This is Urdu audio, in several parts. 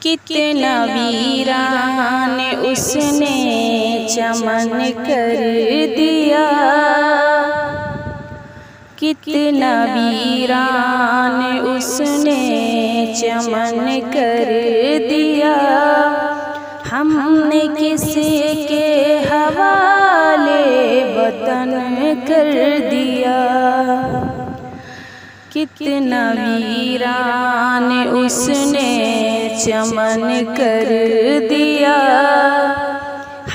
کتنا ویران اس نے چمن کر دیا۔ کتنا ویران اس نے چمن کر دیا۔ ہم نے کسی کے حوالے وطن کر دیا۔ کتنا ویران اس نے چمن کر دیا۔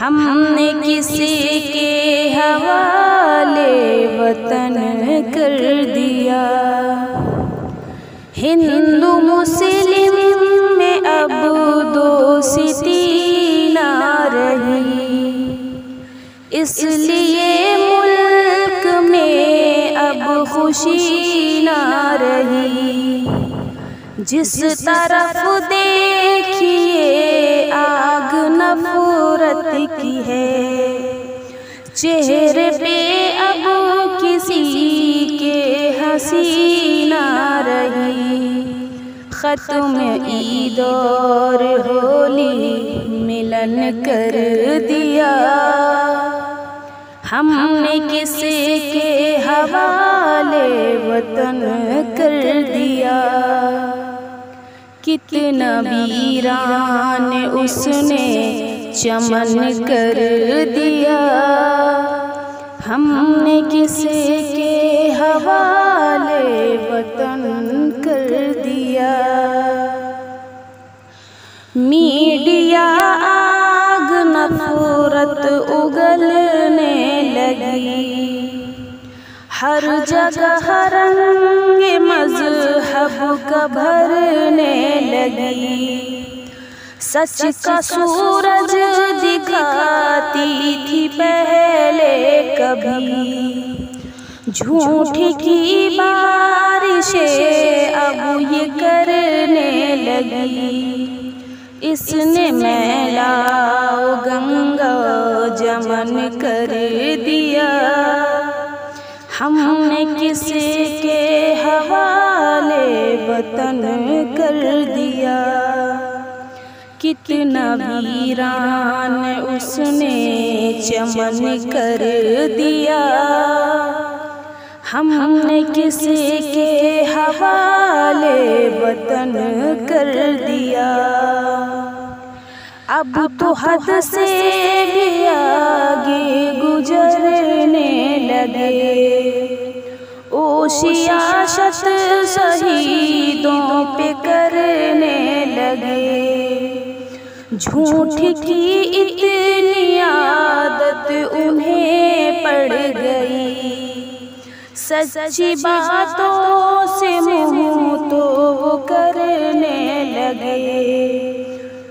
ہم نے کسی کے حوالے وطن کر دیا۔ ہندو مسلم میں اب دوستی نہ رہی۔ اس لیے ملک میں اب خوشی نہ رہی۔ جس طرف دیکھیے آگ نفرت کی ہے۔ چہرے پہ اب کسی کے ہنسی نہ رہی۔ ختم عید اور ہولی ملن کر دیا۔ ہم نے کسی کے حوالے وطن کر دیا۔ کتنا ویران اس نے چمن کر دیا۔ ہم نے کسی کے حوالے وطن کر دیا۔ میڈیا آگ نفرت اگلنے لگی۔ ہر جگہ رنگ مذہب کا بھرنے لگی۔ سچ کا سورج دکھاتی تھی پہلے کبھی۔ جھوٹ کی بارشیں اب یہ کرنے لگی۔ اس نے میلا گنگا جمن کر دیا۔ ہم نے کسی کے حوالے وطن کر دیا۔ کتنا ویران اس نے چمن کر دیا۔ ہم نے کسی کے حوالے وطن کر دیا۔ اب تو حد سے بھی آگے گزرنے لگے۔ اوشیاشت شہیدوں پہ کرنے لگے۔ جھوٹ کی اتنی عادت انہیں پڑ گئی۔ سچی باتوں سے منہ تو وہ کرنے لگے۔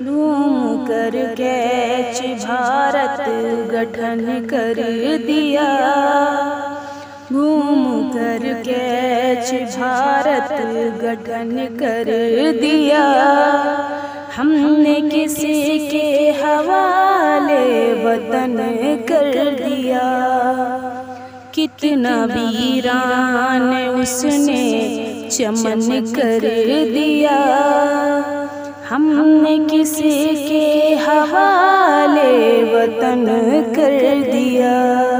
ڈھوم کر کیچ بھارت گٹھن کر دیا۔ گھوم کر کیچ بھارت گٹھن کر دیا ہم نے کسی کے حوالے وطن کر دیا کتنا ویران اس نے چمن کر دیا ہم نے کسی کے حوالے وطن کر دیا